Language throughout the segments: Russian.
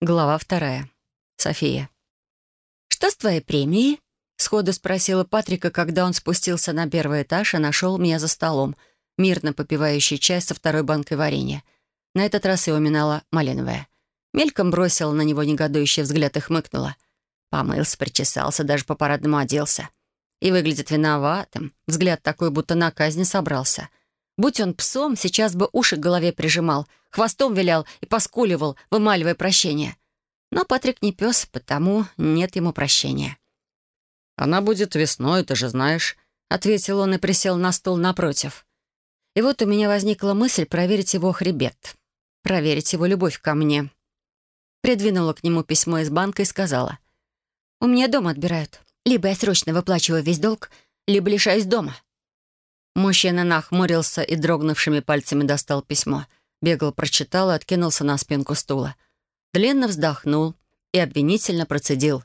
Глава вторая. София. «Что с твоей премией?» — сходу спросила Патрика, когда он спустился на первый этаж и нашел меня за столом, мирно попивающий чай со второй банкой варенья. На этот раз его минала малиновая. Мельком бросила на него негодующий взгляд и хмыкнула. Помылся, причесался, даже по-парадному оделся. И выглядит виноватым. Взгляд такой, будто на казнь собрался. Будь он псом, сейчас бы уши к голове прижимал, хвостом вилял и поскуливал, вымаливая прощение. Но Патрик не пес, потому нет ему прощения. «Она будет весной, ты же знаешь», — ответил он и присел на стул напротив. И вот у меня возникла мысль проверить его хребет, проверить его любовь ко мне. Придвинула к нему письмо из банка и сказала, «У меня дом отбирают. Либо я срочно выплачиваю весь долг, либо лишаюсь дома». Мужчина нахмурился и дрогнувшими пальцами достал письмо. Бегал, прочитал и откинулся на спинку стула. Длинно вздохнул и обвинительно процедил.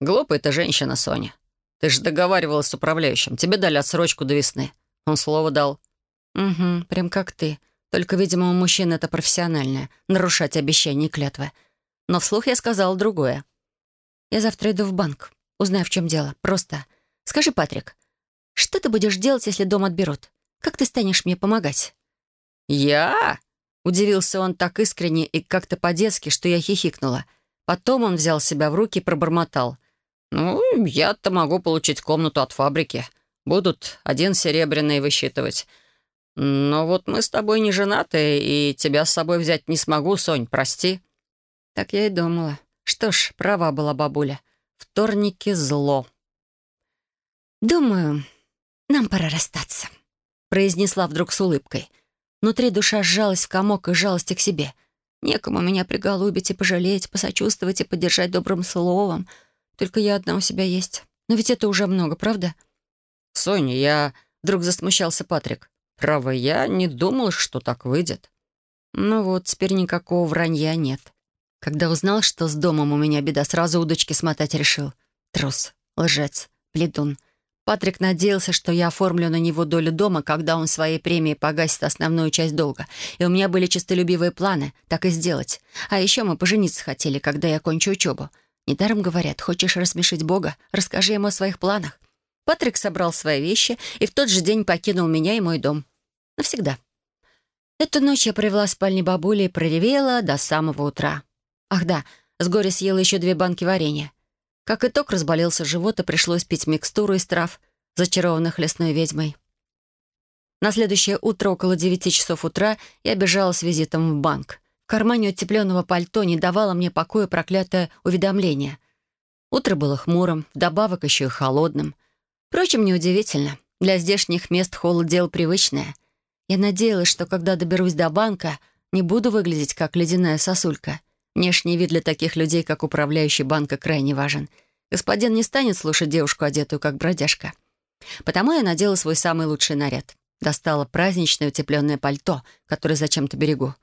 «Глупая ты женщина, Соня. Ты же договаривалась с управляющим. Тебе дали отсрочку до весны. Он слово дал». «Угу, прям как ты. Только, видимо, у мужчин это профессиональное — нарушать обещания и клятвы. Но вслух я сказала другое. Я завтра иду в банк. Узнаю, в чем дело. Просто. Скажи, Патрик, что ты будешь делать, если дом отберут? Как ты станешь мне помогать?» «Я?» — удивился он так искренне и как-то по-детски, что я хихикнула. Потом он взял себя в руки и пробормотал. «Ну, я-то могу получить комнату от фабрики. Будут один серебряный высчитывать. Но вот мы с тобой не женаты, и тебя с собой взять не смогу, Сонь, прости». Так я и думала. Что ж, права была бабуля. Вторники зло. «Думаю, «Нам пора расстаться», — произнесла вдруг с улыбкой. Внутри душа сжалась в комок и жалости к себе. Некому меня приголубить и пожалеть, посочувствовать и поддержать добрым словом. Только я одна у себя есть. Но ведь это уже много, правда? «Соня, я...» — вдруг засмущался Патрик. «Право, я не думал, что так выйдет». Ну вот, теперь никакого вранья нет. Когда узнал, что с домом у меня беда, сразу удочки смотать решил. Трус, лжец, бледун. Патрик надеялся, что я оформлю на него долю дома, когда он своей премией погасит основную часть долга. И у меня были честолюбивые планы так и сделать. А еще мы пожениться хотели, когда я кончу учебу. Недаром говорят, хочешь рассмешить Бога, расскажи ему о своих планах. Патрик собрал свои вещи и в тот же день покинул меня и мой дом. Навсегда. Эту ночь я провела в спальне бабули и проревела до самого утра. Ах да, с горя съела еще две банки варенья. Как итог, разболелся живот, и пришлось пить микстуру из трав, зачарованных лесной ведьмой. На следующее утро, около девяти часов утра, я бежала с визитом в банк. В кармане утепленного пальто не давало мне покоя проклятое уведомление. Утро было хмурым, вдобавок еще и холодным. Впрочем, неудивительно. Для здешних мест холод — дело привычное. Я надеялась, что когда доберусь до банка, не буду выглядеть как ледяная сосулька — Внешний вид для таких людей, как управляющий банка, крайне важен. Господин не станет слушать девушку, одетую как бродяжка. Потому я надела свой самый лучший наряд. Достала праздничное утепленное пальто, которое зачем-то берегу.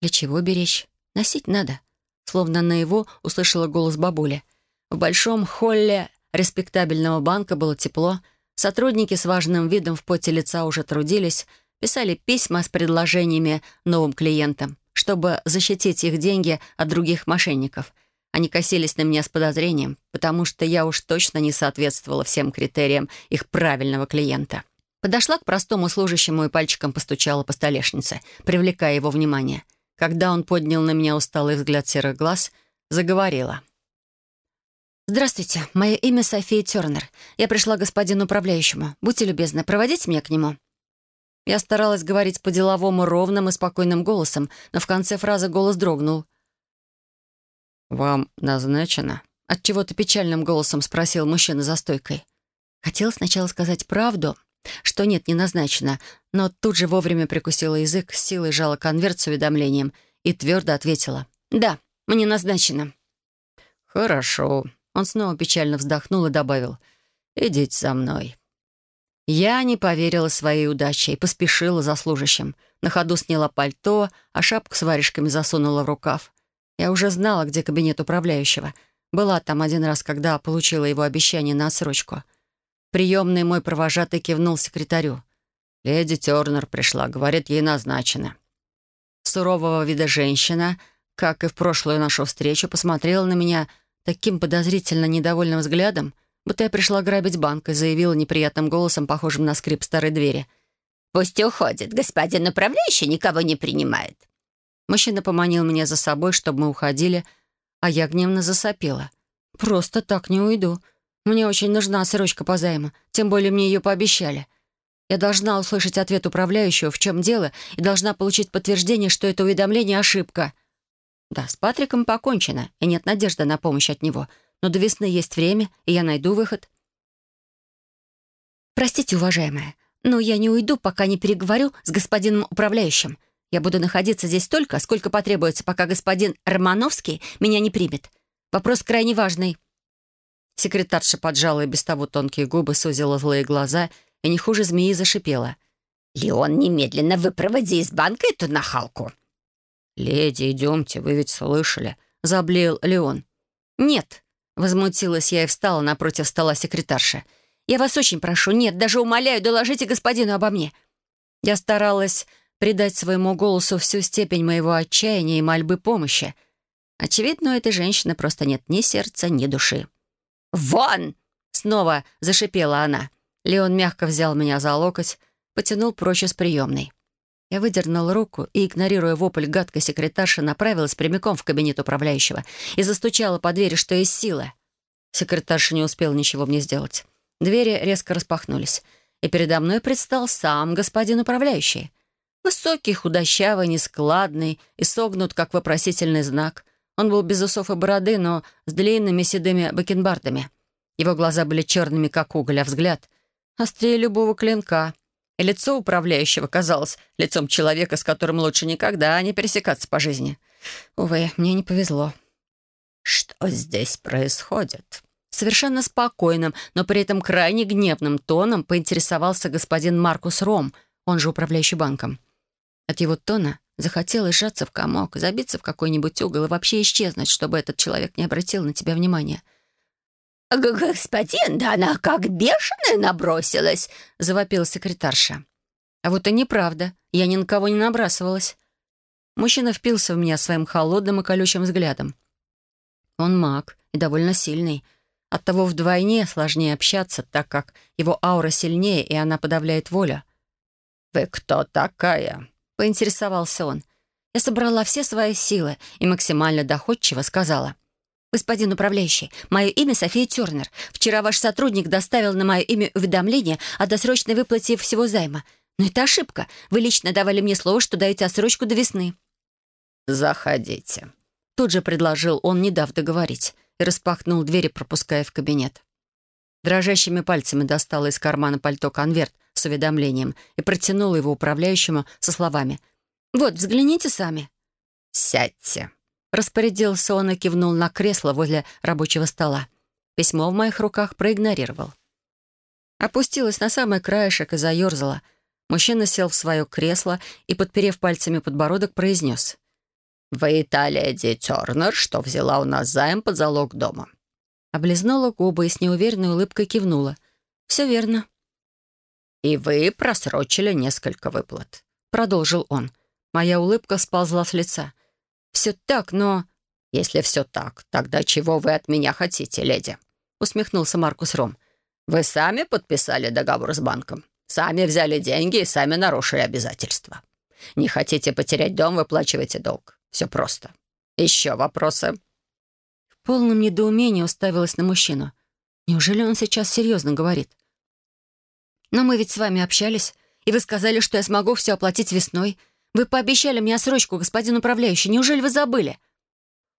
Для чего беречь? Носить надо. Словно на его услышала голос бабули. В большом холле респектабельного банка было тепло. Сотрудники с важным видом в поте лица уже трудились, писали письма с предложениями новым клиентам чтобы защитить их деньги от других мошенников. Они косились на меня с подозрением, потому что я уж точно не соответствовала всем критериям их правильного клиента. Подошла к простому служащему и пальчиком постучала по столешнице, привлекая его внимание. Когда он поднял на меня усталый взгляд серых глаз, заговорила. «Здравствуйте, мое имя София Тернер. Я пришла господину управляющему. Будьте любезны, проводите меня к нему». Я старалась говорить по-деловому ровным и спокойным голосом, но в конце фразы голос дрогнул. «Вам назначено?» — отчего-то печальным голосом спросил мужчина за стойкой. Хотела сначала сказать правду, что нет, не назначено, но тут же вовремя прикусила язык, с силой жала конверт с уведомлением и твердо ответила. «Да, мне назначено». «Хорошо». Он снова печально вздохнул и добавил. «Идите за мной». Я не поверила своей удаче и поспешила за служащим. На ходу сняла пальто, а шапку с варежками засунула в рукав. Я уже знала, где кабинет управляющего. Была там один раз, когда получила его обещание на отсрочку. Приемный мой провожатый кивнул секретарю. «Леди Тернер пришла, говорит, ей назначено». Сурового вида женщина, как и в прошлую нашу встречу, посмотрела на меня таким подозрительно недовольным взглядом, будто я пришла грабить банк и заявила неприятным голосом, похожим на скрип старой двери. «Пусть уходит. Господин управляющий никого не принимает». Мужчина поманил меня за собой, чтобы мы уходили, а я гневно засопела. «Просто так не уйду. Мне очень нужна срочка по займу, тем более мне ее пообещали. Я должна услышать ответ управляющего, в чем дело, и должна получить подтверждение, что это уведомление — ошибка. Да, с Патриком покончено, и нет надежды на помощь от него. Но до весны есть время, и я найду выход. Простите, уважаемая, но я не уйду, пока не переговорю с господином управляющим. Я буду находиться здесь столько, сколько потребуется, пока господин Романовский меня не примет. Вопрос крайне важный». Секретарша поджала и без того тонкие губы, сузила злые глаза и не хуже змеи зашипела. «Леон, немедленно выпроводи из банка эту нахалку!» «Леди, идемте, вы ведь слышали», — заблеял Леон. «Нет», — возмутилась я и встала напротив стола секретарша. «Я вас очень прошу, нет, даже умоляю, доложите господину обо мне». Я старалась придать своему голосу всю степень моего отчаяния и мольбы помощи. Очевидно, у этой женщины просто нет ни сердца, ни души. «Вон!» — снова зашипела она. Леон мягко взял меня за локоть, потянул прочь из приемной. Я выдернула руку и, игнорируя вопль гадкой секретарши, направилась прямиком в кабинет управляющего и застучала по двери, что есть сила. Секретарша не успела ничего мне сделать. Двери резко распахнулись, и передо мной предстал сам господин управляющий. Высокий, худощавый, нескладный и согнут, как вопросительный знак. Он был без усов и бороды, но с длинными седыми бакенбардами. Его глаза были черными, как уголь, а взгляд — острее любого клинка — лицо управляющего казалось лицом человека, с которым лучше никогда не пересекаться по жизни. Увы, мне не повезло. «Что здесь происходит?» Совершенно спокойным, но при этом крайне гневным тоном поинтересовался господин Маркус Ром, он же управляющий банком. От его тона захотелось сжаться в комок, забиться в какой-нибудь угол и вообще исчезнуть, чтобы этот человек не обратил на тебя внимания — «Господин, да она как бешеная набросилась!» — завопила секретарша. А вот и неправда. Я ни на кого не набрасывалась. Мужчина впился в меня своим холодным и колючим взглядом. Он маг и довольно сильный. Оттого вдвойне сложнее общаться, так как его аура сильнее, и она подавляет волю. «Вы кто такая?» — поинтересовался он. Я собрала все свои силы и максимально доходчиво сказала — «Господин управляющий, мое имя София Тернер. Вчера ваш сотрудник доставил на мое имя уведомление о досрочной выплате всего займа. Но это ошибка. Вы лично давали мне слово, что даете отсрочку до весны». «Заходите», — тут же предложил он, не дав договорить, и распахнул двери, пропуская в кабинет. Дрожащими пальцами достала из кармана пальто конверт с уведомлением и протянула его управляющему со словами «Вот, взгляните сами». «Сядьте», Распорядился он и кивнул на кресло возле рабочего стола. Письмо в моих руках проигнорировал. Опустилась на самый краешек и заерзала. Мужчина сел в свое кресло и, подперев пальцами подбородок, произнес. «Вы та леди Тернер, что взяла у нас займ под залог дома». Облизнула губы и с неуверенной улыбкой кивнула. «Все верно». «И вы просрочили несколько выплат», — продолжил он. Моя улыбка сползла с лица. «Все так, но...» «Если все так, тогда чего вы от меня хотите, леди?» усмехнулся Маркус Ром. «Вы сами подписали договор с банком, сами взяли деньги и сами нарушили обязательства. Не хотите потерять дом, выплачивайте долг. Все просто. Еще вопросы?» В полном недоумении уставилась на мужчину. Неужели он сейчас серьезно говорит? «Но мы ведь с вами общались, и вы сказали, что я смогу все оплатить весной. Вы пообещали мне срочку, господин управляющий. Неужели вы забыли?»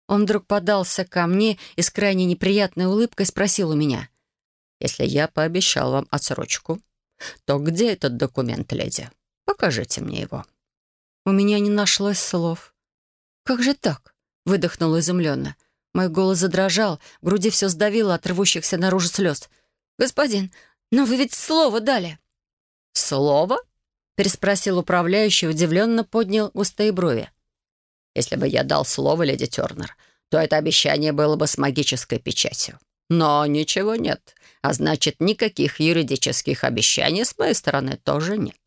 Он вдруг подался ко мне и с крайне неприятной улыбкой спросил у меня. «Если я пообещал вам отсрочку, то где этот документ, леди? Покажите мне его». У меня не нашлось слов. «Как же так?» — выдохнула изумленно. Мой голос задрожал, в груди все сдавило от рвущихся наружу слез. «Господин, но вы ведь слово дали!» «Слово?» Переспросил управляющий, удивленно поднял густые брови. «Если бы я дал слово, леди Тернер, то это обещание было бы с магической печатью. Но ничего нет, а значит, никаких юридических обещаний с моей стороны тоже нет».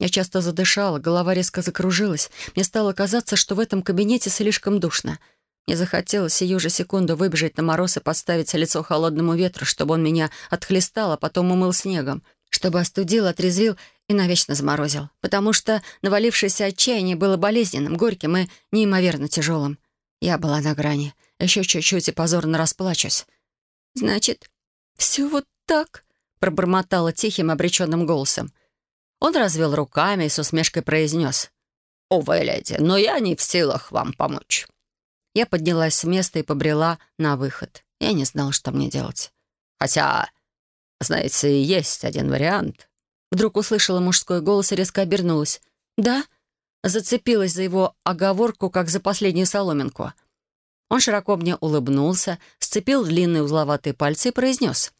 Я часто задышала, голова резко закружилась. Мне стало казаться, что в этом кабинете слишком душно. Мне захотелось сию же секунду выбежать на мороз и подставить лицо холодному ветру, чтобы он меня отхлестал, а потом умыл снегом, чтобы остудил, отрезвил и навечно заморозил. Потому что навалившееся отчаяние было болезненным, горьким и неимоверно тяжелым. Я была на грани. Еще чуть-чуть и позорно расплачусь. «Значит, все вот так?» — пробормотала тихим, обреченным голосом. Он развел руками и с усмешкой произнес. «Увы, леди, но я не в силах вам помочь». Я поднялась с места и побрела на выход. Я не знала, что мне делать. Хотя, знаете, есть один вариант. Вдруг услышала мужской голос и резко обернулась. «Да?» Зацепилась за его оговорку, как за последнюю соломинку. Он широко мне улыбнулся, сцепил длинные узловатые пальцы и произнес.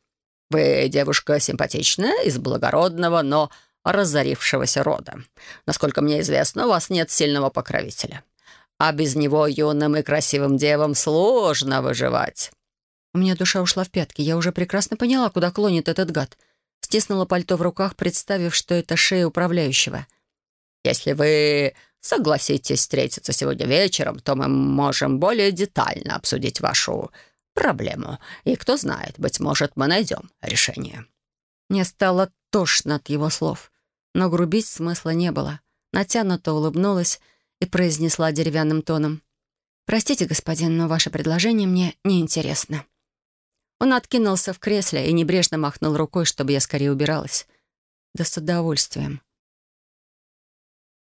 «Вы девушка симпатичная, из благородного, но разорившегося рода. Насколько мне известно, у вас нет сильного покровителя. А без него юным и красивым девам сложно выживать». У меня душа ушла в пятки. Я уже прекрасно поняла, куда клонит этот гад. Стиснула пальто в руках, представив, что это шея управляющего. «Если вы согласитесь встретиться сегодня вечером, то мы можем более детально обсудить вашу проблему. И кто знает, быть может, мы найдем решение». Мне стало тошно от его слов. Но грубить смысла не было. Натянуто улыбнулась и произнесла деревянным тоном. «Простите, господин, но ваше предложение мне неинтересно». Он откинулся в кресле и небрежно махнул рукой, чтобы я скорее убиралась. Да с удовольствием.